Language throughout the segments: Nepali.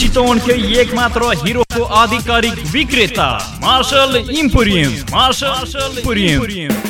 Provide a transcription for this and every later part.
चितवनकै एक मात्र हिरोको आधिकारिक विक्रेता मार्शल इम्पोरियम मार्शल इम्पोरियम।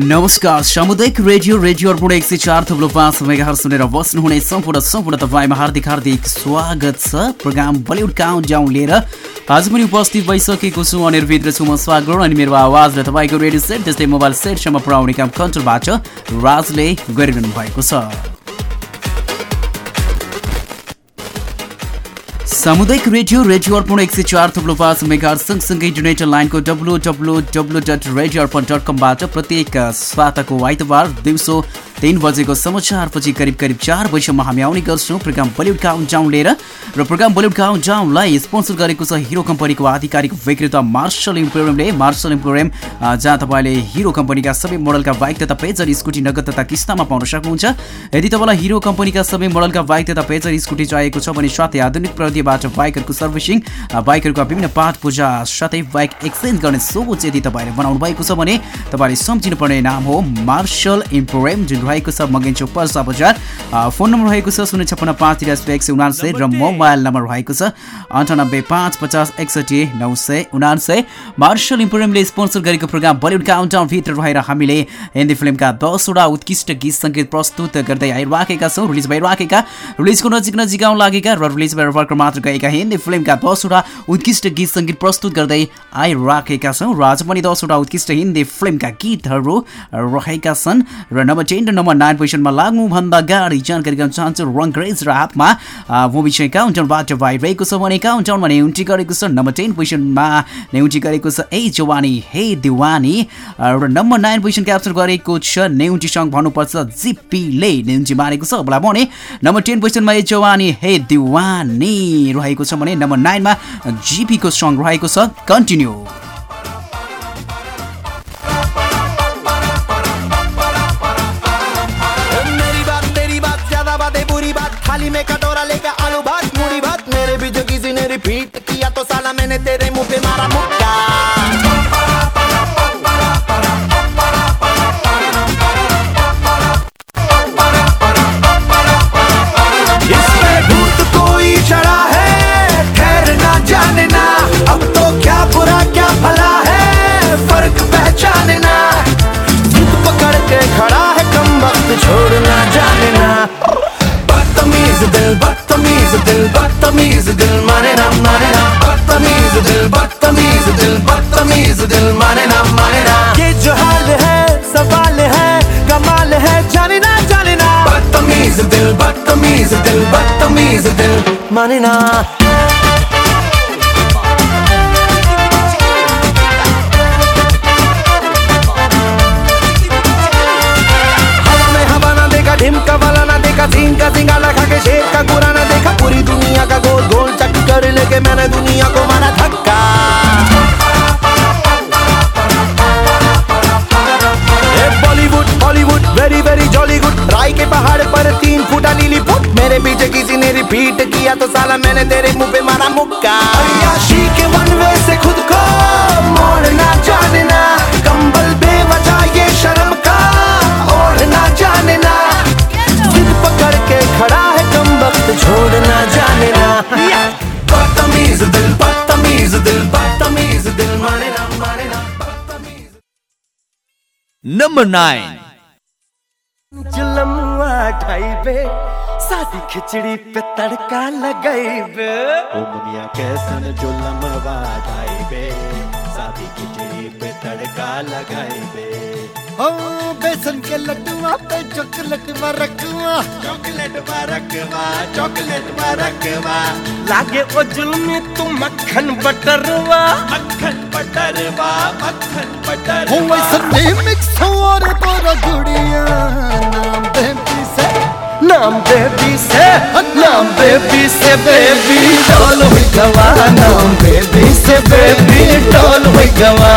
नमस्कार सामुदायिक रेडियो रेडियो अर्पण एक सय चार थुप्रो पाँच मेगाहर सुनेर बस्नुहुने सम्पूर्ण सम्पूर्ण तपाईँमा हार्दिक हार्दिक स्वागत छ। प्रोग्राम बलिउड काउन्ट डाउन लिएर आज पनि उपस्थित भइसकेको छु अनिर्भित्र छु म स्वागत अनि मेरो आवाजले तपाईँको रेडियो सेट त्यस्तै मोबाइल सेटसम्म पुऱ्याउने काम कन्ट्रोलबाट राजले गरिरहनु भएको छ। सामुदायिक रेडियो रेडियो अर्पण एक सय चार थुप्रो पाँच मेगा सँगसँगै इन्टरनेट लाइनको W W W dot radio Arpan dot कमबाट प्रत्येक साताको आइतबार दिउँसो तिन बजेको समाचारपछि करिब करिब चार बजीसम्म हामी आउने गर्छौँ प्रोग्राम बलिउड काउन्ट डाउन लिएर। र प्रोग्राम बलिउड काउन्ट डाउनलाई स्पोन्सर गरेको छ हिरो कम्पनीको आधिकारिक विक्रेता मार्शल इम्पोरियमले। मार्शल इम्पोरियम जहाँ तपाईँले हिरो कम्पनीका सबै मोडलका बाइक तथा पेजर स्कुटी नगद तथा किस्तामा पाउन सक्नुहुन्छ। यदि तपाईँलाई हिरो कम्पनीका सबै मोडलका बाइक तथा पेजर स्कुटी चाहिएको छ भने साथै आधुनिक प्रविधिबाट बाइकहरूको सर्भिसिङ बाइकहरूका विभिन्न पाठ पूजा साथै बाइक एक्सचेन्ज गर्ने सोच यदि तपाईँले बनाउनु भएको छ भने तपाईँले सम्झिनुपर्ने नाम हो मार्शल इम्पोरियम जुन रहेको छ मगेन्चो पर्सा बजार फोन नम्बर रहेको छ शून्य छप्पन्न पाँच तिरासी एक सय उनासय र मोबाइल नम्बर रहेको छ अन्ठानब्बे पाँच पचास एकसठी नौ सय उनासय मार्शल इम्पोरियमले स्पोन्सर गरेको प्रोग्राम बलिउड काउन्टाउनभित्र रहेर हामीले हिन्दी फिल्मका दसवटा उत्कृष्ट गीत सङ्गीत प्रस्तुत गर्दै आइराखेका छौँ रिलिज भइराखेका रिलिजको नजिक नजिक आउन लागेका र रिलिज भएर भर्खर मात्र गएका हिन्दी फिल्मका दसवटा उत्कृष्ट गीत सङ्गीत प्रस्तुत गर्दै आइराखेका छौँ। र आज पनि दसवटा उत्कृष्ट हिन्दी फिल्मका गीतहरू रहेका छन्। र नम्बर टेन र नम्बर नाइन पोजिसनमा लाग्नुभन्दा अगाडि जानकारी गर्न चाहन्छु रङ्ग्रेज र हातमा मुभी चाहिँ काउन्टाउनबाट भइरहेको छ भने काउन्टाउनमा नेउन्टी गरेको छ। नम्बर टेन पोजिसनमा नेउन्टी गरेको छ ए जवानी हे दिवानी र नम्बर नाइन पोजिसन क्याप्चर गरेको छ नेउन्टी सङ्ग भन्नुपर्छ जिपीले नेउन्टी मारेको छ। मलाई भने नम्बर टेन पोजिसनमा ए जवानी हे दिवानी रहेको छ भने नम्बर नाइनमा जिपीको सङ्ग रहेको छ। कन्टिन्यू। थाली में कटोरा लेकर आलू भात मूड़ी भात। मेरे भी जो किसी ने रिपीट किया तो साला मैंने तेरे मुँह पे मारा मुक्का दिल बदतमीज दिल बदतमीज दिल माने ना ढिमका वाला ना देखा झीम का सिंगा लगा के शेर का गुरा ना देखा। पूरी दुनिया का गोल गोल चक्कर लेके मैंने दुनिया मैंने तेरे मुँह पे मारा मुक्का। अयाशी के वन वे से खुद को मोड़ना जानना। कंबल बेवजह ये शर्म का ओढ़ना जानना। दिल पकड़ के खड़ा है कम वक्त छोड़ना जानना। बदतमीज दिल बदतमीज दिल बदतमीज दिल माने ना माने ना बदतमीज। नंबर 9 चलम आठाई पे सादी खिचड़ी पे तड़का लगैबे ओ मुनिया कैसन जो लमवा जाइबे। सादी खिचड़ी पे तड़का लगाइबे। ओ बेसन के लड्डुआ पे चॉकलेट मा रखवा। चॉकलेट मा रखवा चॉकलेट मा रखवा। लागे ओ जुल्मे तू मक्खन बटरवा। मक्खन बटरवा मक्खन बटरवा। ओ ऐसा मिक्स हो और तोरा जुड़िए नाम बेबी से नाम बेबी से बेबी डॉल हुई गवा नाम बेबी से बेबी डॉल हुई गवा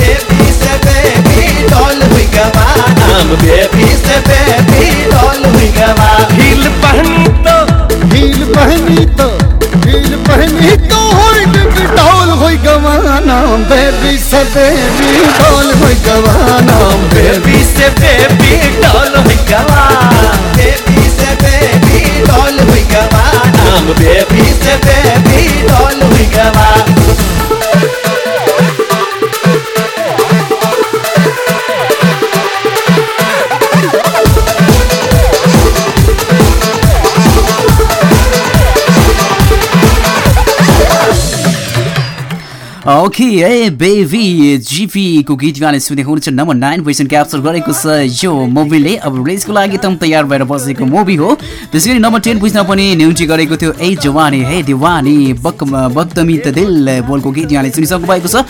बेबी से बेबी डॉल हुई गवा नाम बेबी से बेबी डॉल हुई गवा हील पहनी तो हील पहनी तो हील पहनी तो होई डॉल हुई गवा नाम बेबी से बेबी डॉल हुई गवा नाम बेबी से बेबी डॉल हुई गवा बेबी बेबी डॉल हुई गवा नाम बेबी से बेबी डॉल हुई गवा ओके ए बेबी जिपीको गीत गाने सुनेको हुनुहुन्छ नम्बर नाइन पोजिसन क्याप्चर गरेको छ यो मुभीले अब रिलिजको लागि एकदम तयार भएर बसेको मुभी हो। त्यसै गरी नम्बर टेन पोजिसनमा पनि न्युटी गरेको थियो ए जवानी हे दिवानी बक बक्दमी त दिल बोलको गीत यहाँले सुनिसक्नु भएको छ।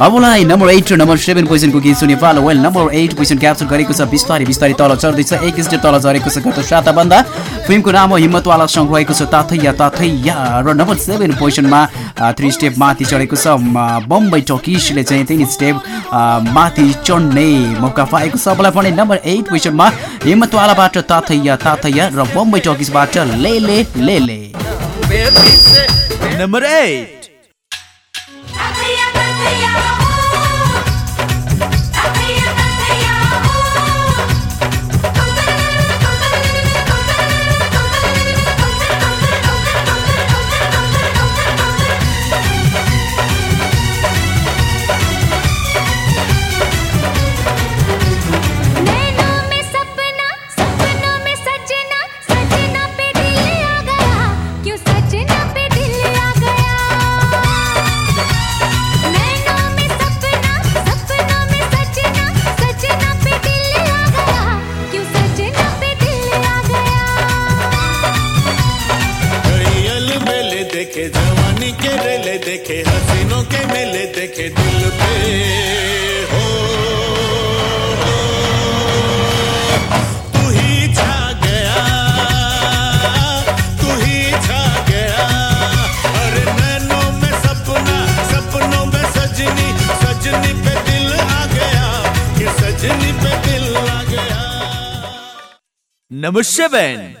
अबलाई नम्बर एट र नम्बर सेभेन पोजिसनको गीत सुने पालो। Well number eight position capture गरेको छ बिस्तारै बिस्तारै तल चढ्दैछ एक स्टेप तल झरेको छ गत साताभन्दा फिल्मको नाम हो हिम्मतवाला सङ्ग रहेको छ ताथैया ताथैया। र नम्बर सेभेन पोजिसनमा थ्री स्टेप माथि चढेको छ बम्बई टकिसले चाहिँ तिन स्टेप माथि चढ्ने मौका पाएको छ। पनि नम्बर एट पोजिसनमा हिम्मतवालाबाट ताथैया ताथैया र बम्बई टकिसबाट ले ले ले ले नंबर एट 没事呗。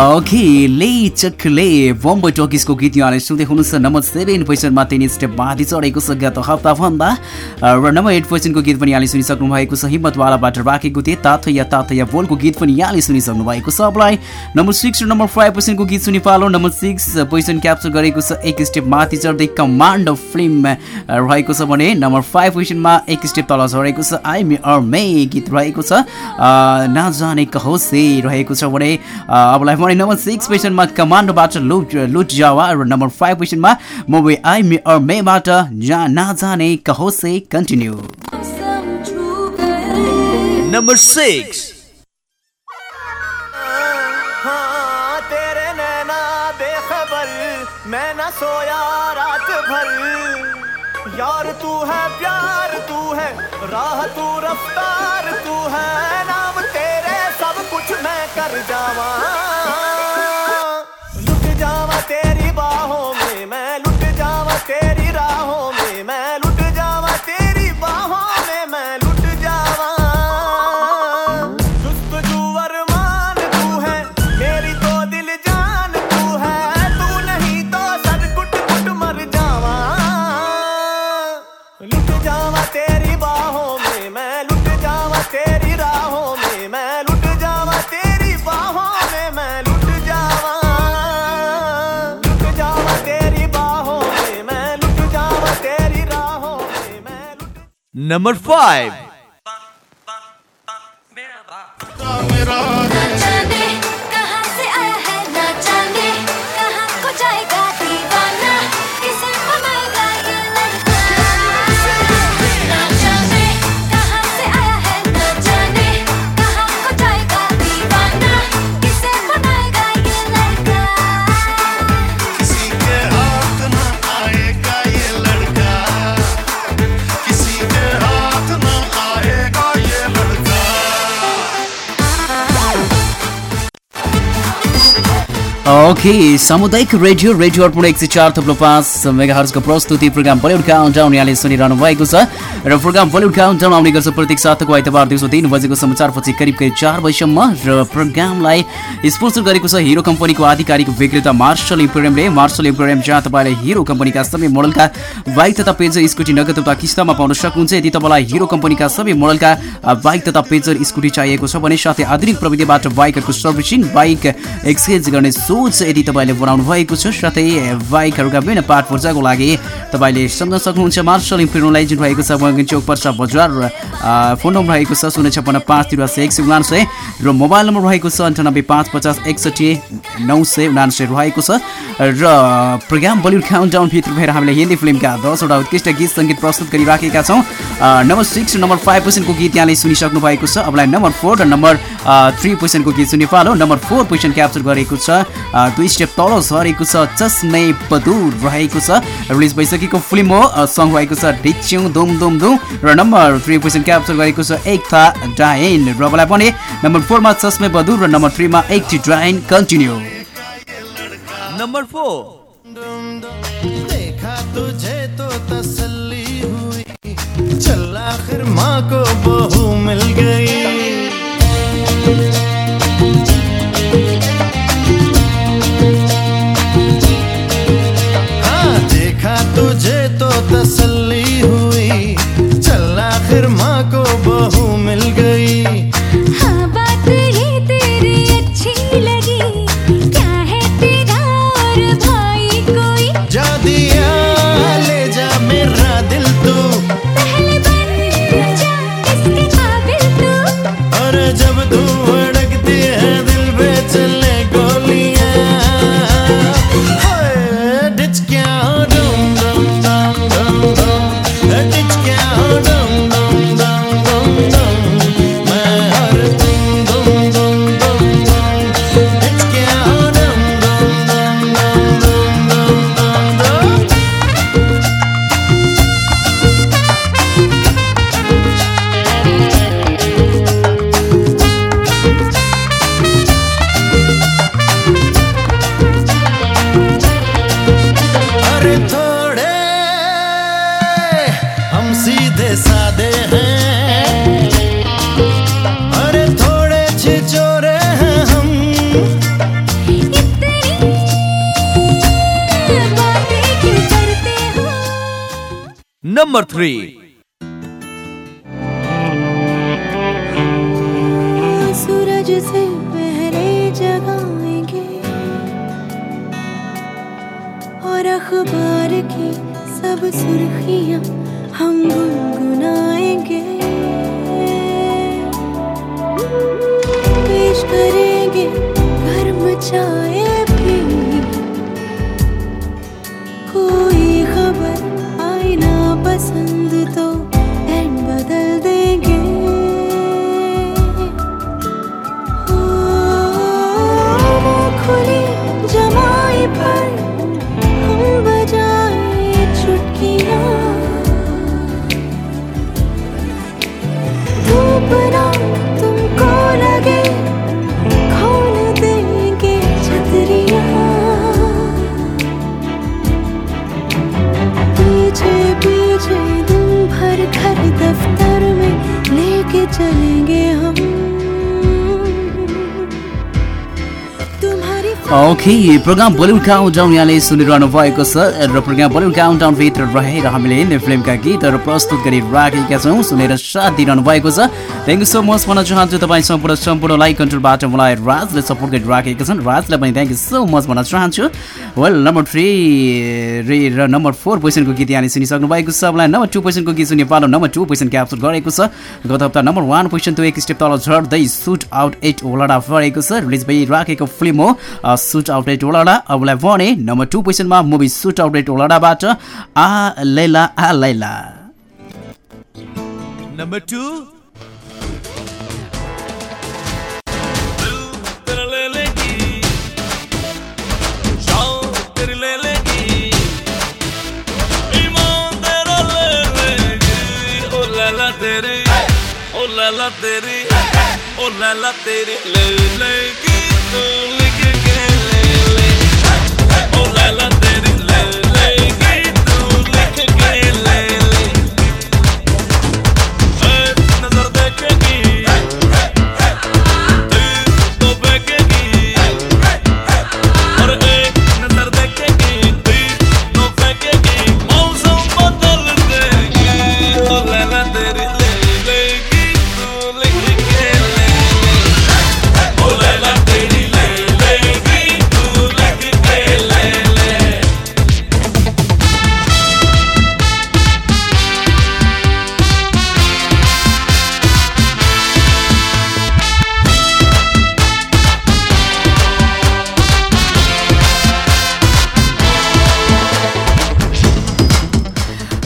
चकले बम्बई टकिसको गीत यहाँले सुन्दै हुनुहुन्छ। नम्बर सेभेन पोजिसनमा तिन स्टेप माथि चढेको छ गत हप्ताभन्दा र नम्बर एट पोजिसनको गीत पनि यहाँले सुनिसक्नु भएको छ। हिम्मतवालाबाट राखेको थिएँ तातैया तातैया बोलको गीत पनि यहाँले सुनिसक्नु भएको छ। अबलाई नम्बर सिक्स र नम्बर फाइभ पोजिसनको गीत सुनि पालो। नम्बर सिक्स पोजिसन क्याप्चर गरेको छ। एक स्टेप माथि चढ्दै कमान्ड फिल्म रहेको छ भने नम्बर फाइभ पोजिसनमा एक स्टेप तल झरेको छ। आई मे अर मे गीत रहेको छ। नजाने कहोसे रहेको छ भने अ, भने नम्बर सिक्स पोजिसनमा कमान्डोबाट लुट लुट जावा र नम्बर फाइभ पोजिसनमा मुभी आई मे अर मेबाट जा नजाने कहोसे कन्टिन्यू गए सिक्स हाँ तेरे मैं न सोया रात भर यार तू है प्यार तू है राह तू रफ्तार तू है नाम तेरे सब कुछ मैं कर जावा। Number 5 ओके सामुदायिक रेडियो रेडियो अर्पण एक सय चार थप्लो पाँच मेगाहरजको प्रस्तुति प्रोग्राम बलिउड काउन्टाउन यहाँले सुनिरहनु भएको छ। र प्रोग्राम बलिउड काउन्टाउन आउने गर्छ प्रत्येक साताको आइतबार दिउँसो तिन बजेको समाचारपछि करिब करिब चार बजीसम्म र प्रोग्रामलाई स्पोन्सर गरेको छ हिरो कम्पनीको आधिकारिक विक्रेता मार्शल इम्पोरियमले। मार्शल इम्पोरियम जहाँ तपाईँले हिरो कम्पनीका सबै मोडलका बाइक तथा पेजर स्कुटी नगद तथा किस्तामा पाउन सक्नुहुन्छ। यदि तपाईँलाई हिरो कम्पनीका सबै मोडलका बाइक तथा पेजर स्कुटी चाहिएको छ भने साथै आधुनिक प्रविधिबाट बाइकहरूको सर्भिसिङ बाइक एक्सचेन्ज गर्ने सोच यदि तपाईँले बनाउनु भएको छ साथै बाइकहरूका विभिन्न पार्ट पूर्जाको लागि तपाईँले सम्झन सक्नुहुन्छ। मार्शल इम्पोरियमलाई जुन रहेको छ मगन चौक पर्सा बजार फोन नम्बर रहेको छ शून्य छप्पन्न पाँच तिरासी एक सय उनासय र मोबाइल नम्बर रहेको छ अन्ठानब्बे पाँच पचास एकसठी नौ सय उनासय रहेको छ। र प्रोग्राम बलिउड काउन्टाउनभित्र भएर हामीले हिन्दी फिल्मका दसवटा उत्कृष्ट गीत सङ्गीत प्रस्तुत गरिराखेका छौँ। नम्बर सिक्स नम्बर फाइभ पोजिसनको गीत यहाँले सुनिसक्नु भएको छ। अबलाई नम्बर फोर र नम्बर थ्री पोजिसनको गीत सुनि पालो नम्बर फोर पोजिसन क्याप्चर गरेको छ। दुई स्टेप तल झरेको छ चस्मै पदुर रहेको छ। रिलिज भइसकेको फिल्म हो सङ्ग रहेको छ ढिच्यौँ दुम दुम दुम र नम्बर थ्री पोजिसन क्याप्चर गरेको छ एक था डाइन र अबलाई पनि नम्बर फोरमा चस्मै बदुर र number थ्रीमा Ek Thi Daayan continue number four देखा तुझे तो तसल्ली हुई। चल आखिर माँ को बहू मिल गई। Number three. सूरज से पहले जगाएँगे और अखबार की सब सुर्खियाँ हम गुनगुनाएँगे। दफ्तर में लेके चलेंगे हम। ओके प्रोग्राम बलिउड काउन्टाउन यहाँले सुनिरहनु भएको छ र प्रोग्राम बलिउड काउन्टाउनभित्र रहेर हामीले फिल्मका गीतहरू प्रस्तुत गरिराखेका छौँ। सुनेर साथ दिइरहनु भएको छ। थ्याङ्क यू सो मच भन्न चाहन्छु तपाईँ सम्पूर्ण सम्पूर्णलाई कन्ट्रोलबाट मलाई राजले सपोर्ट गरिराखेका छन्। राजलाई पनि थ्याङ्क यू सो मच भन्न चाहन्छु। वेल नम्बर थ्री रे र नम्बर फोर पोजिसनको गीत यहाँले सुनिसक्नु भएको छ मलाई नम्बर टू पोजिसनको गीत सुनि पालो नम्बर टू पोजिसन क्याप्चर गरेको छ। गत हप्ता नम्बर वान पोजिसन त्यो एक स्टेप तल झर्दै सुट आउट एट ओलाडा फरेको छ। रिलिज भइराखेको फिल्म हो। सुट आउट एट ओलाडा अबलाई भने नम्बर टू पोजिसनमा मुभी सुट आउट ओलाडाबाट आ लैला आ. लैला तेरी ओ लैला तेरी ले लेगी तू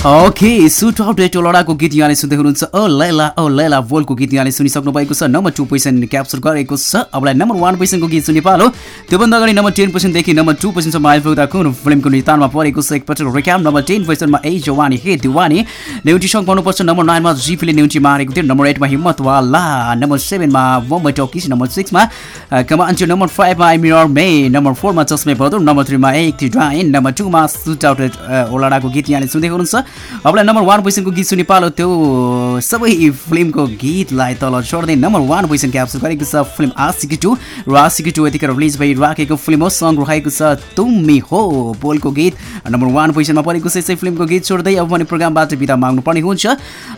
ओके सुट आउट एट लडाको गीत यहाँले सुन्दै हुनुहुन्छ। ओ लैला ओ लैला बोलको गीत यहाँले सुनिसक्नु भएको छ। नम्बर टू पोजिसन क्याप्चर गरेको छ। अबलाई नम्बर वान पोजिसनको गीत सुनि पालो त्योभन्दा अगाडि नम्बर टेन पोजिसनदेखि नम्बर टू पोजिसनसम्म आइपुग्दा कुन फिल्मको नितानमा परेको छ? एकपटक रेक्याम नम्बर टेन पोजिसनमा ए जवानी हे दिवानी। नेउटी सङ्ग पाउनुपर्छ। नम्बर नाइनमा जिपीले नेउटी मारेको थियो। नम्बर एटमा हिम्मत वाला। नम्बर सेभेनमा बम्बई टकिस नम्बर सिक्समा कमान्चो नम्बर फाइभमा मिरर मे नम्बर फोरमा चस्मे बदर नम्बर थ्रीमा एक ड्राइन नम्बर टूमा सुट आउट ओलाडाको गीत यहाँले सुन्दै हुनुहुन्छ। अबलाई नम्बर वान पोजिसनको गीत सुनि पालो त्यो सबै फिल्मको गीतलाई तल छोड्दै नम्बर वान पोजिसन क्याप्चर गरेको छ फिल्म आसिकी टू। र आसिकी टू यतिखेर रिलिज भइराखेको फिल्म हो सङ्ग रहेको छ तुमी हो बोलको गीत नम्बर वान पोजिसनमा परेको छ यसै फिल्मको गीत छोड्दै अब भने प्रोग्रामबाट बिदा माग्नु पर्ने हुन्छ।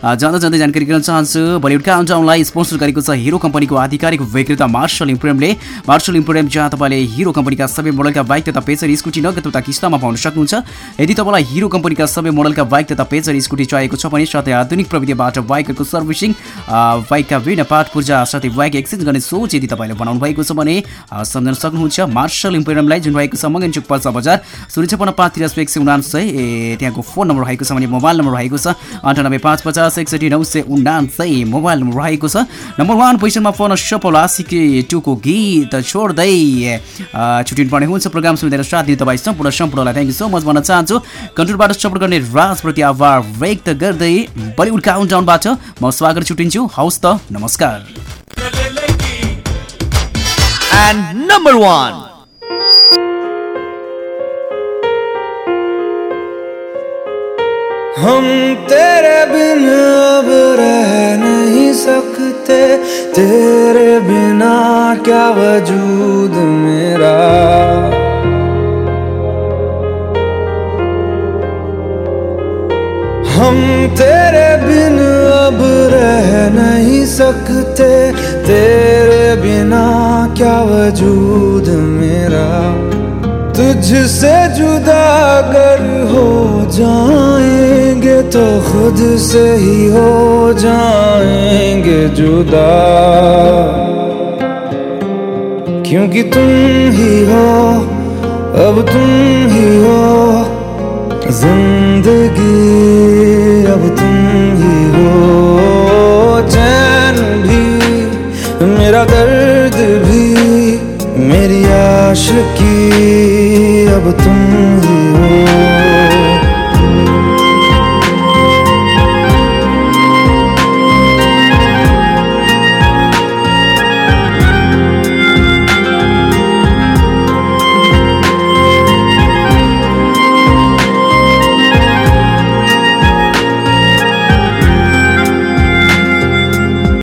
जाँदा जाँदै जानकारी दिन चाहन्छु बलिउड काउन्टाउनलाई स्पोन्सर गरेको छ हिरो कम्पनीको आधिकारिक विक्रेता मार्शल इम्प्रेमले मार्शल इम्प्रेम जहाँ तपाईँले हिरो कम्पनीका सबै मोडलका बाइक तथा पेचर स्कुटी नगद तथा किस्तामा पाउन सक्नुहुन्छ। यदि तपाईँलाई हिरो कम्पनीका सबै मोडलका बाइक तथा पेचर स्कुटी चाहिएको छ भने साथै आधुनिक प्रविधिबाट बाइकहरूको सर्भिसिङ बाइकका विभिन्न पार्ट पूर्जा साथै बाइक एक्सचेन्ज गर्ने सोच यदि तपाईँले बनाउनु भएको छ भने सम्झन सक्नुहुन्छ। मार्शल इम्पेरियमलाई जुन रहेको छ मगनचुक पर्सा बजार शून्य छपन्न पाँच तिरासी एक सय उनासय ए, त्यहाँको फोन नम्बर रहेको छ भने मोबाइल नम्बर रहेको छ अन्ठानब्बे पाँच पचास एकसठी नौ सय उनासय मोबाइल नम्बर रहेको छ। नम्बर वान पोजिसनमा फोन सफल आशिकी टूको गीत छोड्दै छुट्टिनु पर्ने हुन्छ प्रोग्राम सुनिदिएर साथ दिने तपाईँ सम्पूर्ण सम्पूर्णलाई थ्याङ्क यू सो मच भन्न चाहन्छु। कन्ट्रोलबाट सपोर्ट गर्ने राजप्रति आभार व्यक्त गर्दै बलिउड काउन्टाउनबाट म स्वागत छुट्टिन्छु हौस् त नमस्कार And number one. हम तेरे बिन अब रह नहीं सकते तेरे बिना क्या वजूद मेरा सकते, तेरे बिना क्या वजूद मेरा? तुझसे जुदा अगर हो जाएँगे तो खुद से ही हो जाएँगे जुदा। क्योंकि तुम ही हो, अब तुम ही हो, ज़िंदगी। मेरा दर्द भी मेरी आश की अब तुम